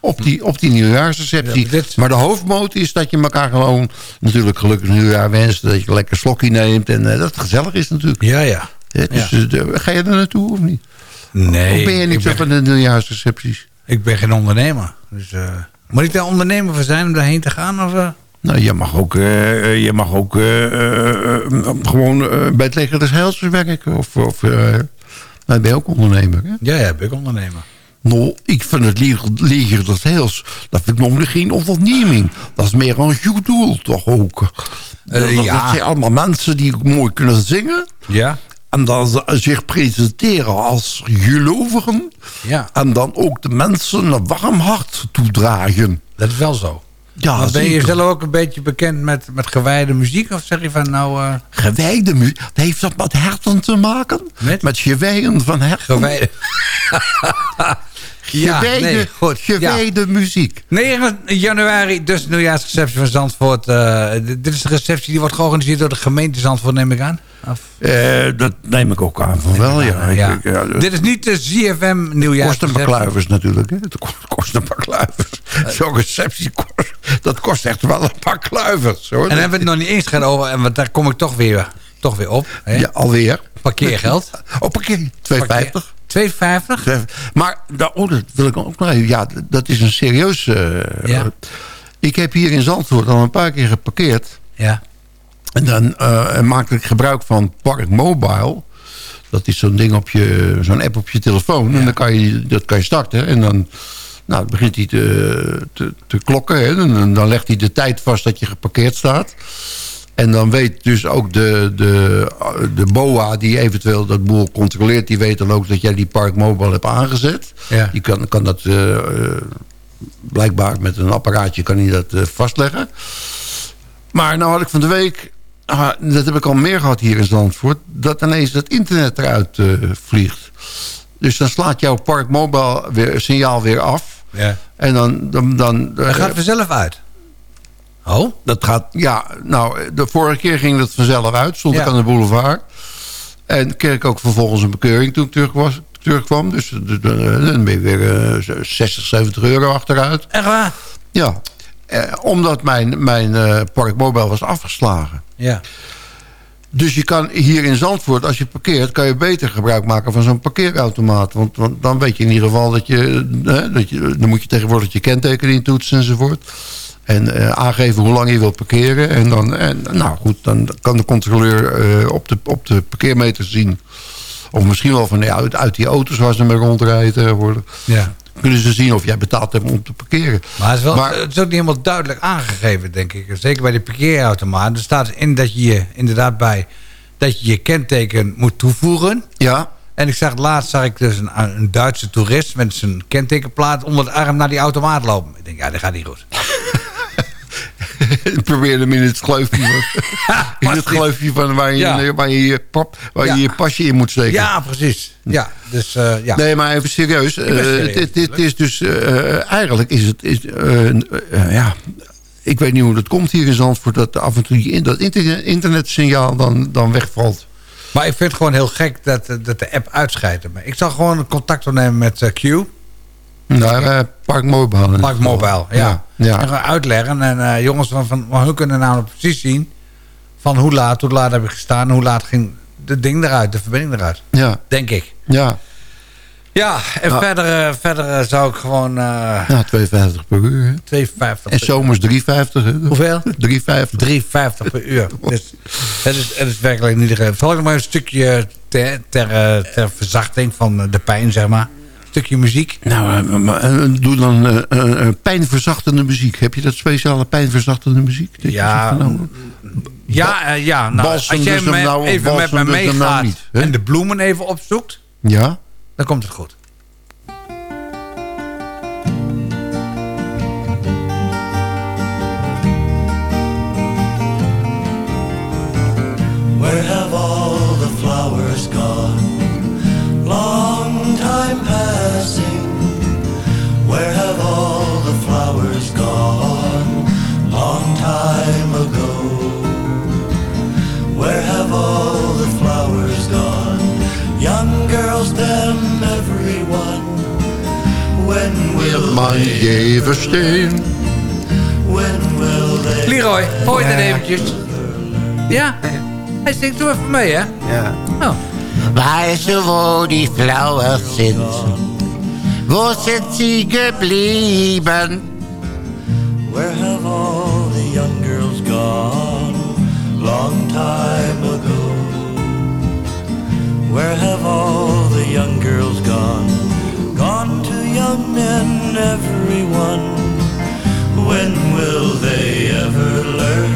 op, die, op die nieuwjaarsreceptie. Ja, dit- Maar de hoofdmoot is dat je elkaar gewoon natuurlijk gelukkig nieuwjaar wenst. Dat je een lekker slokje neemt en eh, dat het gezellig is natuurlijk. Ja, ja. Dus, ga je er naartoe of niet? Nee. of ben je niet zo ben, van de nieuwjaarsrecepties? ik ben geen ondernemer. Dus, moet ik daar ondernemer voor zijn om daarheen te gaan? Of, eh? Nou, je mag ook, eh, eh, je mag ook gewoon bij het leger des Heils werken. Of, of nou, ben je ook ondernemer, hè? Ja, ja, ben ik ondernemer. Nou, ik vind het leger, leger des Heils, dat vind ik nog geen onderneming. Dat is meer een goed doel, toch ook? Dat, dat ja. zijn allemaal mensen die mooi kunnen zingen. Ja? En dan ze zich presenteren als gelovigen. Ja. En dan ook de mensen een warm hart toedragen. Dat is wel zo. Ja, maar ben je zelf ook een beetje bekend met, met gewijde muziek? Of zeg je van nou... eh Gewijde muziek. Heeft dat met herten te maken? Met? Met geweien van herten? gewijde... ja, Gewijde, nee, goed. Ja. gewijde muziek. 9 januari, dus nieuwjaarsreceptie van Zandvoort. Eh, dit is de receptie die wordt georganiseerd door de gemeente Zandvoort, neem ik aan. Of, Eh, dat neem ik ook aan van wel, ja. Ja. ik- Dit is niet de ZFM nieuwjaarsreceptie. kluivers natuurlijk. Hè. Het kost, een paar kluivers. Zo'n receptie kost, dat kost echt wel een paar kluivers. Hoor. En dan hebben we het nog niet eens gehad over, en want daar kom ik toch weer, toch weer op. Hè? Ja, alweer. Parkeergeld. Oh, parkeer. 2,50. 2,50? Maar da- oh, dat wil ik ook nog even. Ja, dat is een serieus... eh, Ja. Ik heb hier in Zandvoort al een paar keer geparkeerd. Ja. En dan eh, maakte ik gebruik van Park Mobile. Dat is zo'n ding op je, zo'n app op je telefoon. En dan kan je, dat kan je starten. En dan nou, dan begint hij te, te, te klokken. Hè. En dan legt hij de tijd vast dat je geparkeerd staat. En dan weet dus ook de, de, de BOA die eventueel dat boel controleert... die weet dan ook dat jij die Park Mobile hebt aangezet. Ja. Die kan, kan dat eh, blijkbaar met een apparaatje kan hij dat eh, vastleggen. Maar nou had ik van de week... ah, dat heb ik al meer gehad hier in Zandvoort... dat ineens het internet eruit eh, vliegt. Dus dan slaat jouw Park Mobile weer, signaal weer af. Ja. En dan... dan, dan Dat gaat vanzelf uit. Oh? dat gaat, ja, nou, de vorige keer ging dat vanzelf uit. Stond Ja. ik aan de boulevard. En kreeg ik ook vervolgens een bekeuring toen ik terug was, terugkwam. Dus eh, dan ben je weer eh, 60, 70 euro achteruit. Echt waar? Ja, eh, omdat mijn, mijn eh, Park Mobile was afgeslagen. Ja. Dus je kan hier in Zandvoort, als je parkeert... kan je beter gebruik maken van zo'n parkeerautomaat. Want, want dan weet je in ieder geval dat je... Hè, dat je dan moet je tegenwoordig je kenteken intoetsen enzovoort. En eh, aangeven hoe lang je wilt parkeren. En dan, en, nou goed, dan kan de controleur eh, op, de, op de parkeermeter zien... of misschien wel van ja, uit, uit die auto's waar ze mee rondrijden tegenwoordig... Ja. kunnen ze zien of jij betaald hebt om te parkeren. Maar het is, wel, het is ook niet helemaal duidelijk aangegeven, denk ik. Zeker bij de parkeerautomaat. Er staat in dat je je inderdaad bij dat je je kenteken moet toevoegen. Ja. En ik zag laatst zag ik dus een, een Duitse toerist met zijn kentekenplaat onder de arm naar die automaat lopen. Ik denk, ja, dat gaat niet goed. Ik probeer hem in het gleufje, in het gleufje van waar je, Ja. waar je, je, pap, waar Ja. je je pasje in moet steken. Ja, precies. Ja, dus eh, ja. Nee, maar even serieus. Eh, dit, is dus... eh, eigenlijk is het... Is, ja, ik weet niet hoe dat komt hier in Zandvoort... dat af en toe in dat internet, internetsignaal dan, dan wegvalt. Maar ik vind het gewoon heel gek dat, dat de app uitscheidt. Maar Ik zal gewoon contact opnemen met Q. Naar eh, Park Mobile. Park Mobile, ja. ja. En gewoon uitleggen. En eh, jongens van, van hun kunnen namelijk precies zien... van hoe laat, hoe laat heb ik gestaan... hoe laat ging de ding eruit, de verbinding eruit. Ja. Denk ik. Ja. Ja, en verder, eh, verder zou ik gewoon... eh Ja, 2,50 per uur. hè. 2,50 En zomers 3,50. hè. Hoeveel? 3,50. 3,50 per uur. Dus het is, het is werkelijk niet. Zal ik nog maar een stukje ter, ter, ter verzachting van de pijn, zeg maar. Stukje muziek. Nou, eh, maar, eh, doe dan eh, pijnverzachtende muziek. Heb je dat speciale pijnverzachtende muziek? Ja, nou, Ja, eh, ja nou, als jij dus nou even met me dus nou meegaat en de bloemen even opzoekt, Ja? dan komt het goed. Where Maar je they... Leroy, hoor je dat Ja. eventjes? Ja, hij zingt zo even mee, hè? Ja. Oh. Weißt du, wo die Flowers sind? Wo sind sie geblieben? Where have all the young girls gone? Long time ago. Where have all the young girls gone? Young men, everyone. When will they ever learn?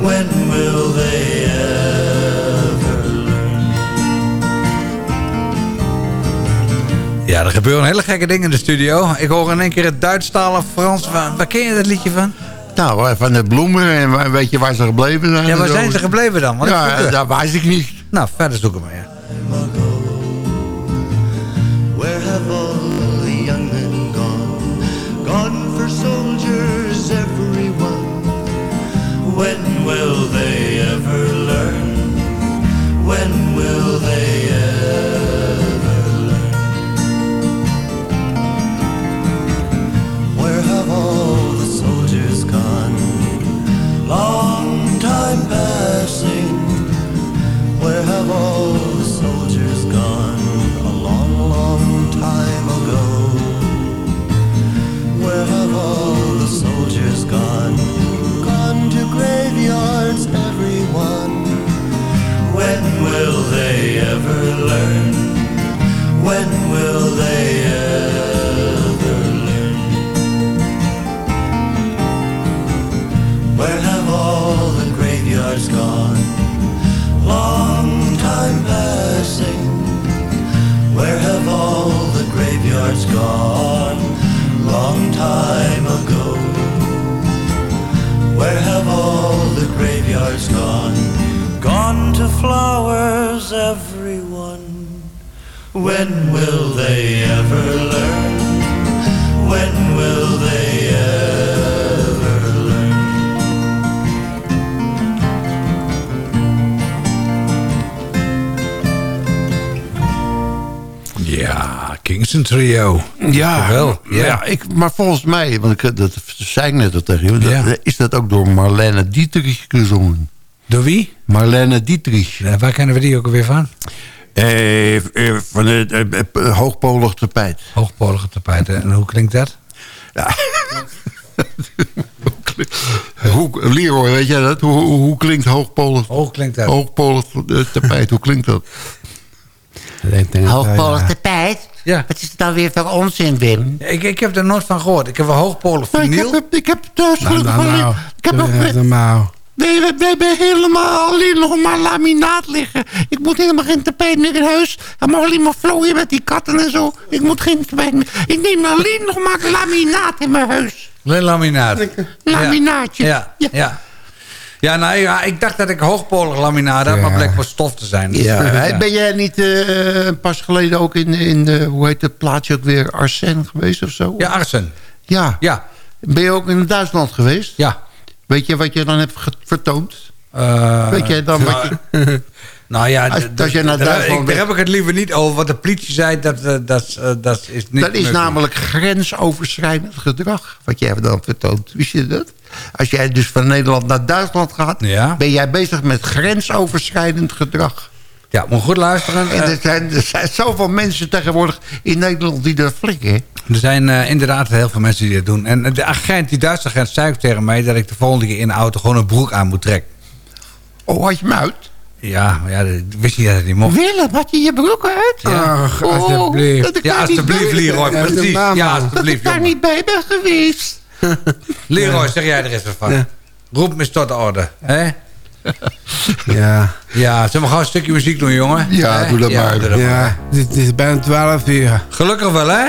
When will they ever learn? Ja, er gebeuren hele gekke dingen in de studio. Ik hoor in één keer het Duitsstalig Frans. Waar, waar ken je dat liedje van? Nou, eh, van de bloemen. En weet je waar ze gebleven zijn? Ja, waar zijn ze gebleven dan? Want ik Ja, dat weet ik niet. Nou, verder zoeken we ja. Flowers, everyone. When will they ever learn? When will they ever learn? Ja, Kingston Trio. Ja, wel. ja. Ja. ik, maar volgens mij, want ik, dat zei ik net al tegen je, Ja. is dat ook door Marlene Dietrich gezongen. Door wie? Marlene Dietrich. Waar kennen we die ook alweer van? Eh, eh, van het eh, hoogpolig tapijt. Hoogpolige tapijten. En hoe klinkt dat? Ja. hoe, Leroy, weet jij dat? Hoe, hoe, hoe klinkt hoogpolig? Hoog klinkt dat. Hoogpolig tapijt, hoe klinkt dat? Hoogpolig tapijt? Ja. Wat is het nou weer voor onzin, Wim? Ik, ik heb er nooit van gehoord. Ik heb een hoogpolig ik vinyl. heb, ik heb thuis Nou, gelukkig nou, nou. Ik heb. Nee, we, we hebben helemaal alleen nog maar laminaat liggen. Ik moet helemaal geen tapijt meer in huis. Hij mag alleen maar vlooien met die katten en zo. Ik moet geen tapijt meer. Ik neem alleen nog maar laminaat in mijn huis. Alleen laminaat. Laminaatje. Ja, ja. ja. Ja, nou ja, ik dacht dat ik hoogpolig laminaat had, Ja. maar bleek wel stof te zijn. Ja, ja. Ben jij niet eh, pas geleden ook in, in de, hoe heet het plaatsje ook weer, Arsène geweest of zo? Ja, Arsen. Ja. Ja. Ben je ook in Duitsland geweest? Ja. Weet je wat je dan hebt vertoond? Eh, Weet jij dan wat je... Nou ja, Als- je naar daar- ik- daar heb ik het liever niet over. Wat de politie zei, dat, eh, dat, eh, dat is niet Dat is meer- namelijk grensoverschrijdend gedrag, wat jij dan vertoont. Wist je dat? Als jij dus van Nederland naar Duitsland gaat... Ja. ben jij bezig met grensoverschrijdend gedrag. Ja, moet goed luisteren. En er zijn, er zijn zoveel mensen tegenwoordig in Nederland die dat flikken. Er zijn eh, inderdaad heel veel mensen die dat doen. En de agent, die Duitse agent, zei ook tegen mij... dat ik de volgende keer in de auto gewoon een broek aan moet trekken. Oh, had je hem uit? Ja, maar ja, wist je dat het niet mocht? Willem, had je je broek uit? Ja. Ach, Oh, alsjeblieft. Ja, alsjeblieft, Leroy. Ja, Precies. Ja, Dat ik alsjeblieft, daar niet bij ben geweest. Leroy, zeg jij er eens wat van. Ja. Roep me tot de orde. Hè? Ja. Ja, zullen we gewoon een stukje muziek doen, jongen? Ja, doe dat maar. doe dat maar. Ja, Het is bijna 12 uur. Gelukkig wel, hè?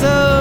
so?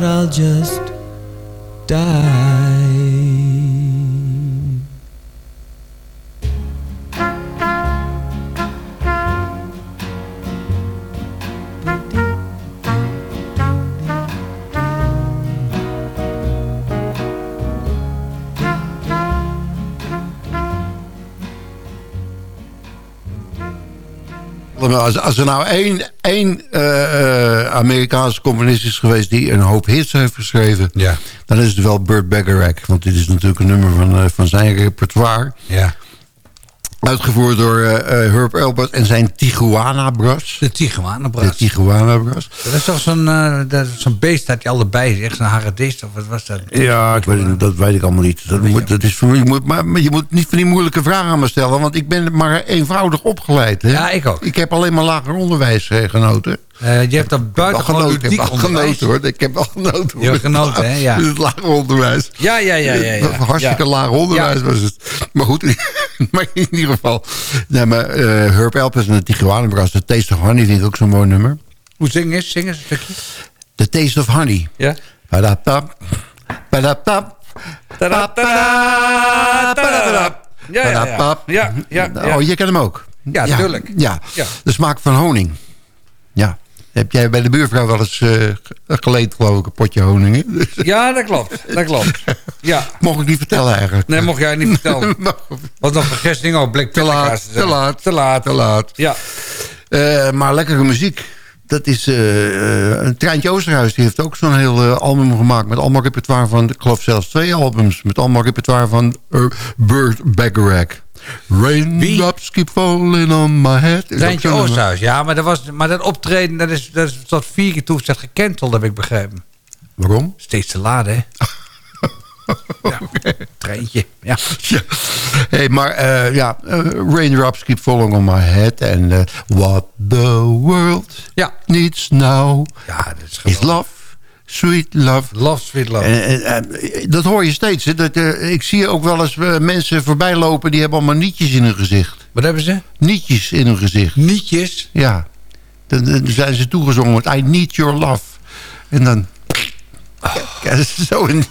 Not, I'll just die. Als, als er nou één, één eh, eh, Amerikaanse componist is geweest... die een hoop hits heeft geschreven... Ja. dan is het wel Burt Bacharach. Want dit is natuurlijk een nummer van, eh, van zijn repertoire. Ja. Uitgevoerd door eh, eh, Herb Elbert en zijn Tijuana Brass. De Tijuana Brass. De Tijuana Brass. Dat is toch zo'n eh, dat is zo'n beest dat je allebei. Echt zo'n haradist of wat was dat? Ja, ik weet, dat weet ik allemaal niet. Dat moet, dat is voor, je moet, maar, maar je moet niet van die moeilijke vragen aan me stellen. Want ik ben maar eenvoudig opgeleid. Hè? Ja, ik ook. Ik heb alleen maar lager onderwijs eh, genoten. Eh, je hebt dat buitengewoon wel genoten, ik heb wel genoten hoor. Ik heb wel genoten. Je hebt genoten, hè? Ja. Het lager onderwijs. Ja, ja, ja, ja, ja. Hartstikke Ja. laag onderwijs Ja. was het. Maar goed, maar in ieder geval. Nee, maar eh Herb en de Tijuana. The Taste of Honey vind ik ook zo'n mooi nummer. Hoe zing eens? Zing eens een stukje. The Taste of Honey. Ja. Padapap, padapap, padapap, Ja, ja, ja. Ja, ja, ja. Oh, je kent hem ook? Ja, tuurlijk. Ja. Ja. de smaak van honing. Ja. Heb jij bij de buurvrouw wel eens eh, geleend, geloof ik, een potje honing? hè? Ja, dat klopt. Dat klopt. Ja. Mocht ik niet vertellen eigenlijk. Nee, mocht jij niet vertellen. Wat nog vergisting ook, blik Te laat, te laat, te laat. te laat. Ja. Eh, maar lekkere muziek. Dat is eh, een Treintje Oosterhuis. Die heeft ook zo'n heel album gemaakt. Met allemaal repertoire van, ik geloof zelfs twee albums. Met allemaal repertoire van uh, Burt Bacharach. Raindrops keep falling on my head. Is ook Treintje zo'n nummer. Oosterhuis, ja, maar dat, was, maar dat optreden, dat is, dat is tot vier keer toe gecanceld, heb ik begrepen. Waarom? Steeds te laat, hè? ja, treintje, ja. Ja. Hey, maar eh, ja, eh, Raindrops keep falling on my head. En eh, what the world Ja. needs now Ja, dat is is love, sweet love. Love, sweet love. En, en, en, dat hoor je steeds. Hè? Dat, eh, ik zie ook wel eens eh, mensen voorbij lopen... die hebben allemaal nietjes in hun gezicht. Wat hebben ze? Nietjes in hun gezicht. Nietjes? Ja. Dan, dan zijn ze toegezongen met I need your love. En dan krijgen ze zo een,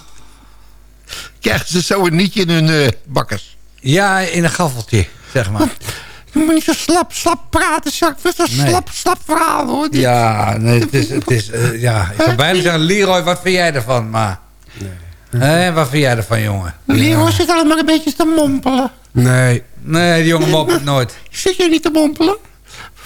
krijgen ze zo een nietje in hun eh, bakkers. Ja, in een gaffeltje, zeg maar. Je moet niet zo slap, slap praten, Jacques. Dat is een Nee. slap, slap verhaal, hoor. Dit. Ja, nee, het is, het is eh, ja. Ik zou bijna zeggen, Leroy, wat vind jij ervan? Maar, nee. wat vind jij ervan, jongen? Leroy zit alleen maar een beetje te mompelen. Nee, Nee, die jongen moppert nooit. Zit je niet te mompelen?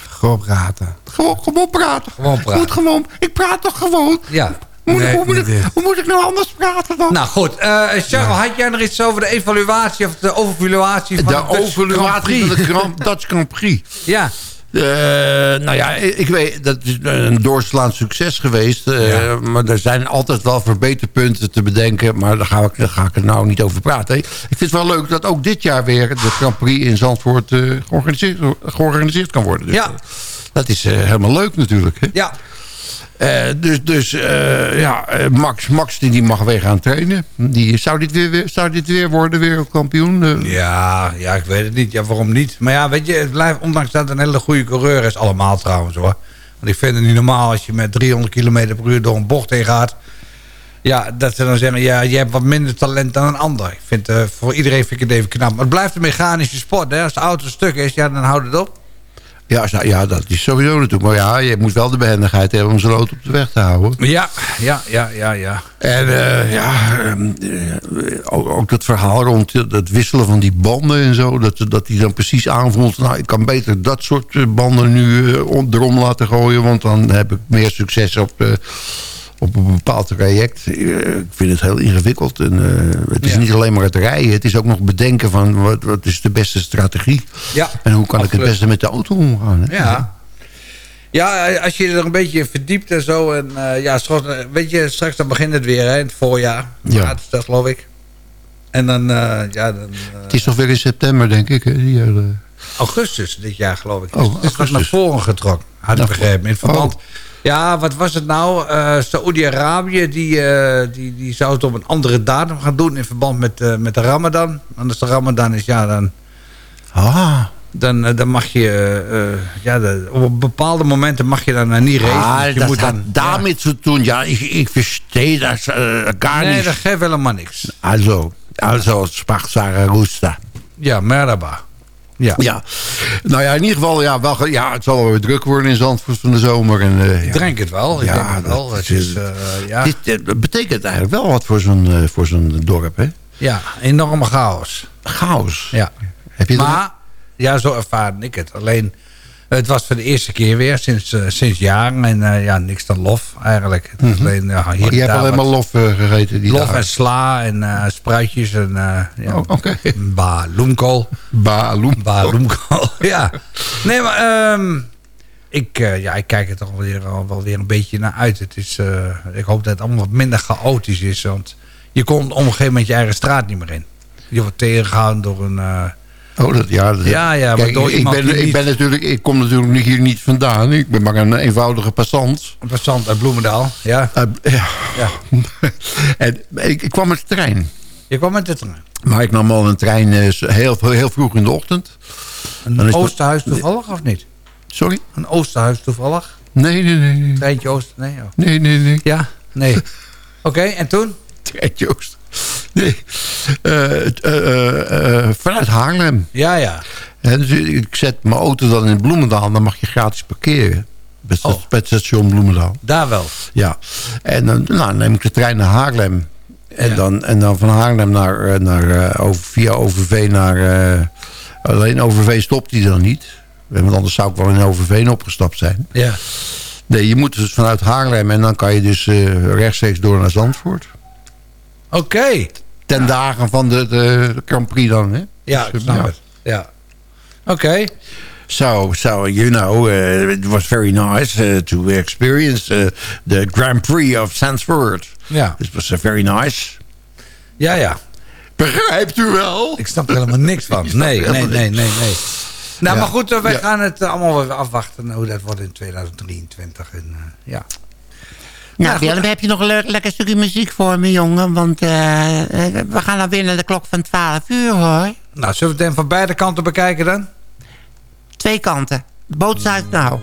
gewoon praten. Gewoon, gewoon praten. Gewoon praten. Goed gewoon. Ik praat toch gewoon? Ja. Moet, Nee, hoe, moet ik, dit. hoe moet ik nou anders praten dan? Nou goed, eh Charles, had jij nog iets over de evaluatie of de overvaluatie van de overluatie Prix? van de Grand, Dutch Grand Prix. Ja, Eh, nou ja, ik weet, dat is een doorslaand succes geweest. eh, Maar er zijn altijd wel verbeterpunten te bedenken. Maar daar ga ik, daar ga ik er nou niet over praten. Ik vind het wel leuk dat ook dit jaar weer de Grand Prix in Zandvoort georganiseerd, georganiseerd kan worden. Dus, Ja. dat is helemaal leuk natuurlijk. Hè? ja. Eh, dus dus eh, ja, eh, Max, Max die, die mag weer gaan trainen. Die, zou, dit weer, zou dit weer worden, wereldkampioen? Ja, ja, ik weet het niet. Ja, waarom niet? Maar ja, weet je, het blijft, ondanks dat een hele goede coureur is, allemaal trouwens hoor. Want ik vind het niet normaal als je met 300 km per uur door een bocht heen gaat. Ja, dat ze dan zeggen, ja, je hebt wat minder talent dan een ander. Ik vind, voor iedereen vind ik het even knap. Maar het blijft een mechanische sport. Hè? Als de auto stuk is, ja, dan houdt het op. Ja, nou, ja, dat is sowieso natuurlijk. Maar ja, je moet wel de behendigheid hebben om zo'n auto op de weg te houden. Ja, ja, ja, ja, ja. En eh, ja, ehm, eh, ook, ook dat verhaal rond het wisselen van die banden en zo. Dat, dat hij dan precies aanvoelt. Nou, ik kan beter dat soort eh, banden nu om- erom laten gooien. Want dan heb ik meer succes op, eh, op een bepaald traject. Eh, ik vind het heel ingewikkeld. En, eh, het is Ja. niet alleen maar het rijden. Het is ook nog bedenken van wat, wat is de beste strategie. Ja, En hoe kan ik het beste met de auto omgaan. Hè? Ja. Ja, als je er een beetje verdiept en zo. En eh, ja, straks, weet je, straks dan begint het weer, hè, in het voorjaar. Ja. Maart dat, geloof ik. En dan, ja, dan... Het is toch weer in september, denk ik. Hè? Augustus dit jaar, geloof ik. Oh, het nog naar augustus. voren getrokken, had ik Naar begrepen. In verband... Ja, wat was het nou? Eh Saoedi-Arabië, die, eh, die, die zou het op een andere datum gaan doen... in verband met, eh, met de ramadan. Als de ramadan is, ja, dan... Ah, Dan, dan mag je... ja, de- op bepaalde momenten mag je dan niet racen. Ah, Dus je dat moet dan, damit zu tun. Ja, ich, ich verstehe äh, gar Nee, nicht. dat geeft helemaal niks. Also, also sprach Sarah Rusta. Ja, merhaba. Ja. Ja. Nou ja, in ieder geval, ja, wel, ja, het zal wel weer druk worden in Zandvoort van de zomer. En, eh, ja. denk het wel. Ik Ja, denk het wel. dat Het is- eh, ja. Dit, dit betekent eigenlijk wel wat voor zo'n eh, voor zo'n dorp, hè? ja, enorme chaos. Chaos. Ja. Heb je maar, ja, zo ervaarde ik het. Alleen, het was voor de eerste keer weer sinds, eh, sinds jaren. En eh, ja, niks dan lof eigenlijk. Het alleen, ja, hier je hebt alleen maar lof eh, gegeten die Lof en sla en spruitjes en ja, Oh, oké. baloemkool. Baloem. Baloemkool, ja. Nee, maar ehm, ik, ja, ik kijk er toch weer, al wel weer een beetje naar uit. Het is, ik hoop dat het allemaal wat minder chaotisch is. Want je komt op een gegeven moment je eigen straat niet meer in. Je wordt tegengehouden door een... Oh, dat, ja, dat, Ja, ja, Kijk, ik, ben, ik, ben natuurlijk, ik kom natuurlijk hier niet vandaan. Ik ben maar een eenvoudige passant. een passant uit Bloemendaal, ja. Ja. ja. en ik, ik kwam met de trein. Je kwam met de trein. Maar ik nam al een trein eh, heel, heel vroeg in de ochtend. Een het- Oosterhuis toevallig of niet? Sorry? Een Oosterhuis toevallig? Nee, nee, nee. nee. Treintje Ooster? Nee, oh. Nee, nee, nee. Ja? Nee. Oké, en toen? Treintje Oost. Nee. Eh, eh, eh, vanuit Haarlem. Ja, ja. Hè, dus ik zet mijn auto dan in Bloemendaal. Dan mag je gratis parkeren. Bij Oh. het station Bloemendaal. Daar wel. Ja. En dan nou, neem ik de trein naar Haarlem. En, Ja. dan, en dan van Haarlem naar, naar, over, via Overveen naar... eh, alleen Overveen stopt hij dan niet. Want anders zou ik wel in Overveen opgestapt zijn. Ja. Nee, je moet dus vanuit Haarlem en dan kan je dus rechtstreeks door naar Zandvoort. Oké. Ten dagen van de, de Grand Prix dan, hè? Ja, Dus, snap ja. het. Ja. Oké. So, so you know, uh, it was very nice uh, to experience uh, the Grand Prix of Zandvoort. Ja. It was very nice. Ja, ja. Begrijpt u wel? Ik snap er helemaal niks van. Nee, nee, nee, nee, nee. Nou, Ja. maar goed, eh, wij Ja. gaan het eh, allemaal weer afwachten hoe dat wordt in 2023. En, eh, ja. Nou, Willem, heb je nog een leuk, lekker stukje muziek voor me, jongen? Want eh, eh, we gaan dan weer naar de klok van 12 uur, hoor. Nou, zullen we het dan van beide kanten bekijken dan? Twee kanten. Both sides now.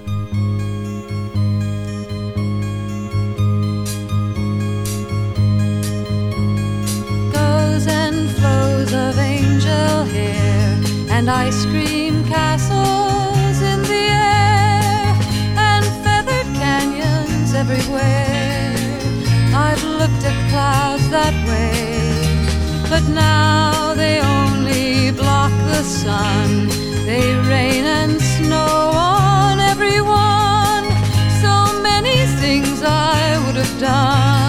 goes and flows of angel hair and ice cream castles in the air and feathered canyons everywhere. I've looked at clouds that way, but now they only block the sun. They rain and snow on everyone. So many things I would have done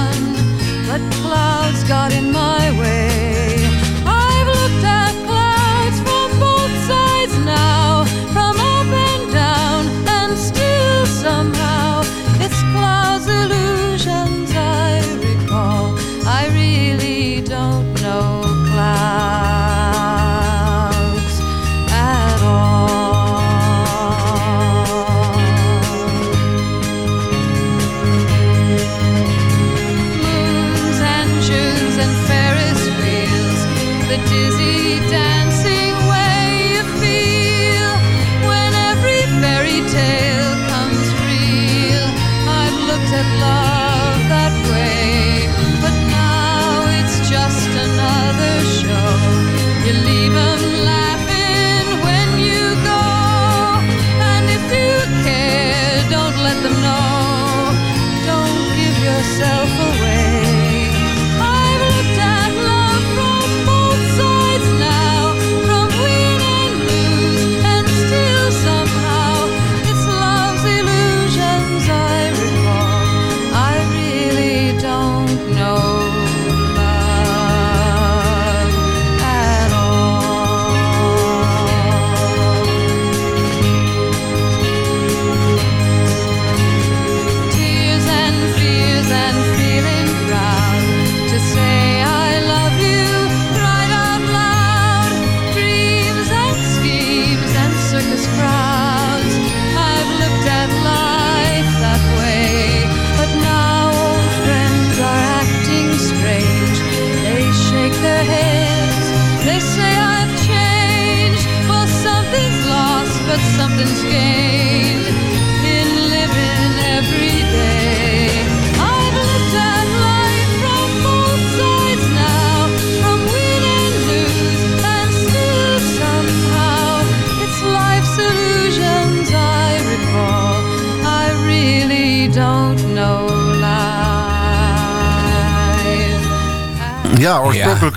but clouds got in my way.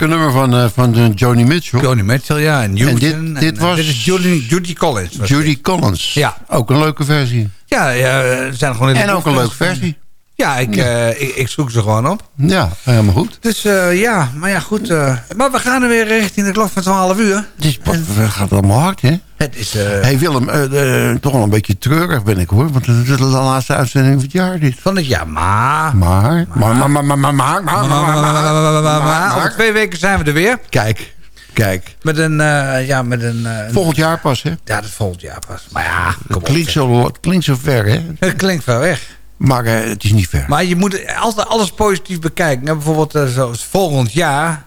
Oorspronkelijke nummer van, eh, van eh, Joni Mitchell. Joni Mitchell, ja. En Newton. dit, dit en, was... eh, dit is Judy, Judy Collins. Judy dit. Collins. Ja. Ook een leuke versie. Ja, ja, zijn gewoon... En ook een leuke versie. Ja, ik, eh, ik, ik zoek ze gewoon op. Ja, helemaal goed. Dus eh, ja, maar ja, goed. eh, maar we gaan er weer richting de klok van 12 uur. Het is, het gaat allemaal hard, hè? Het is... hey Willem, toch wel een beetje treurig ben ik, hoor. Want het is de laatste uitzending van het jaar, dit. Van het jaar, maar... Maar, maar, maar, maar, maar, maar, maar, maar, maar, maar, maar, Over twee weken zijn we er weer. Kijk, kijk. Met een, eh, ja, met een... eh, Volgend jaar pas, hè? Ja, dat volgend jaar pas. Maar ja, kom Het op. klinkt zo, het klinkt zo ver, hè? Het klinkt ver weg. Maar eh, het is niet ver. Maar je moet altijd alles positief bekijken. Nou, bijvoorbeeld eh, zoals volgend jaar...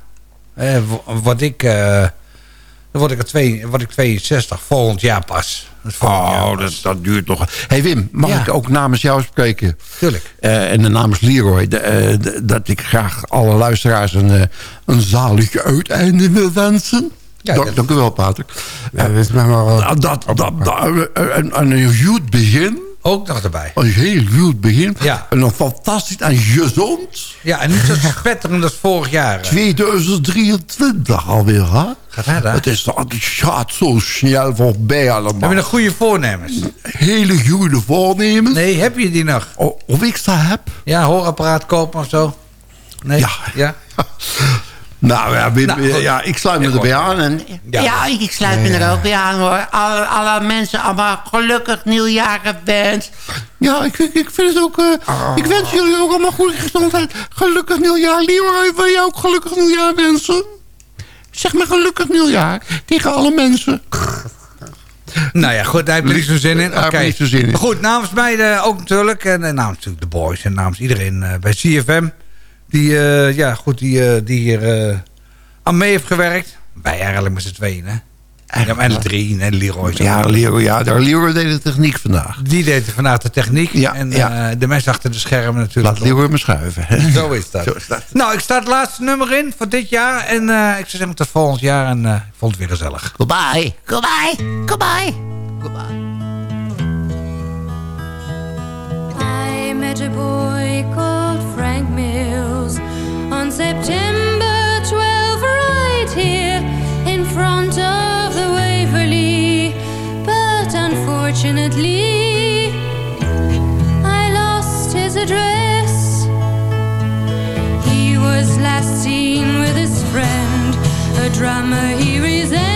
eh, wat ik... dan word ik, er twee, word ik 62 volgend jaar pas. Dat jaar Oh, pas. dat, dat duurt nog. hey Wim, mag Ja. ik ook namens jou spreken? Tuurlijk. En de namens Leroy. de, dat ik graag alle luisteraars een, een zalig uiteinde wil wensen. Ja, dank, u wel, Pater. Ja, dat is maar wel... dat, dat, dat, dat- een, een, een goed begin. Ook nog erbij. Een heel goed begin. Ja. En een fantastisch en gezond Ja, en niet zo spetterend als vorig jaar. eh. 2023 alweer, hè? Gaat daar? Het, is, het gaat zo snel voorbij allemaal. Heb je nog goede voornemens? Hele goede voornemens. Nee, heb je die nog? O- Of ik ze heb? Ja, hoorapparaat kopen of zo? Nee? Ja. Ja? Nou ja, Wim, Nou, ja ik sluit me erbij aan. En, Ja. Ja, ik sluit me er ook bij aan hoor. Alle, alle mensen allemaal gelukkig nieuwjaar gewenst. ja, ik, ik, vind het ook... eh, Ik wens jullie ook allemaal goede gezondheid. Gelukkig nieuwjaar. Leroy, wil je ook gelukkig nieuwjaar wensen? Zeg maar gelukkig nieuwjaar tegen alle mensen. Nou ja, goed, daar heb je niet zo'n zin in. Daar heb Oké. ik niet zo'n zin in. Maar goed, namens mij eh, ook natuurlijk. En eh, namens natuurlijk de boys en namens iedereen eh, bij CFM. Die, eh, ja, goed, die, eh, die hier eh, aan mee heeft gewerkt. Wij eigenlijk met z'n tweeën, hè? En de drie, en Leroy. Ja, Leroy, ja, daar Leroy deed de techniek vandaag. Die deed vandaag de techniek. Ja, en ja. eh, de mensen achter de schermen natuurlijk. Laat Leroy me schuiven. hè. Zo is dat. Zo is dat. Nou, ik sta het laatste nummer in voor dit jaar. En eh, ik zou zeggen tot volgend jaar. En ik vond het weer gezellig. Goodbye, goodbye, goodbye. Goodbye. I met a boy Mills on September 12 right here in front of the Waverly. But unfortunately, I lost his address. He was last seen with his friend, a drummer he resembles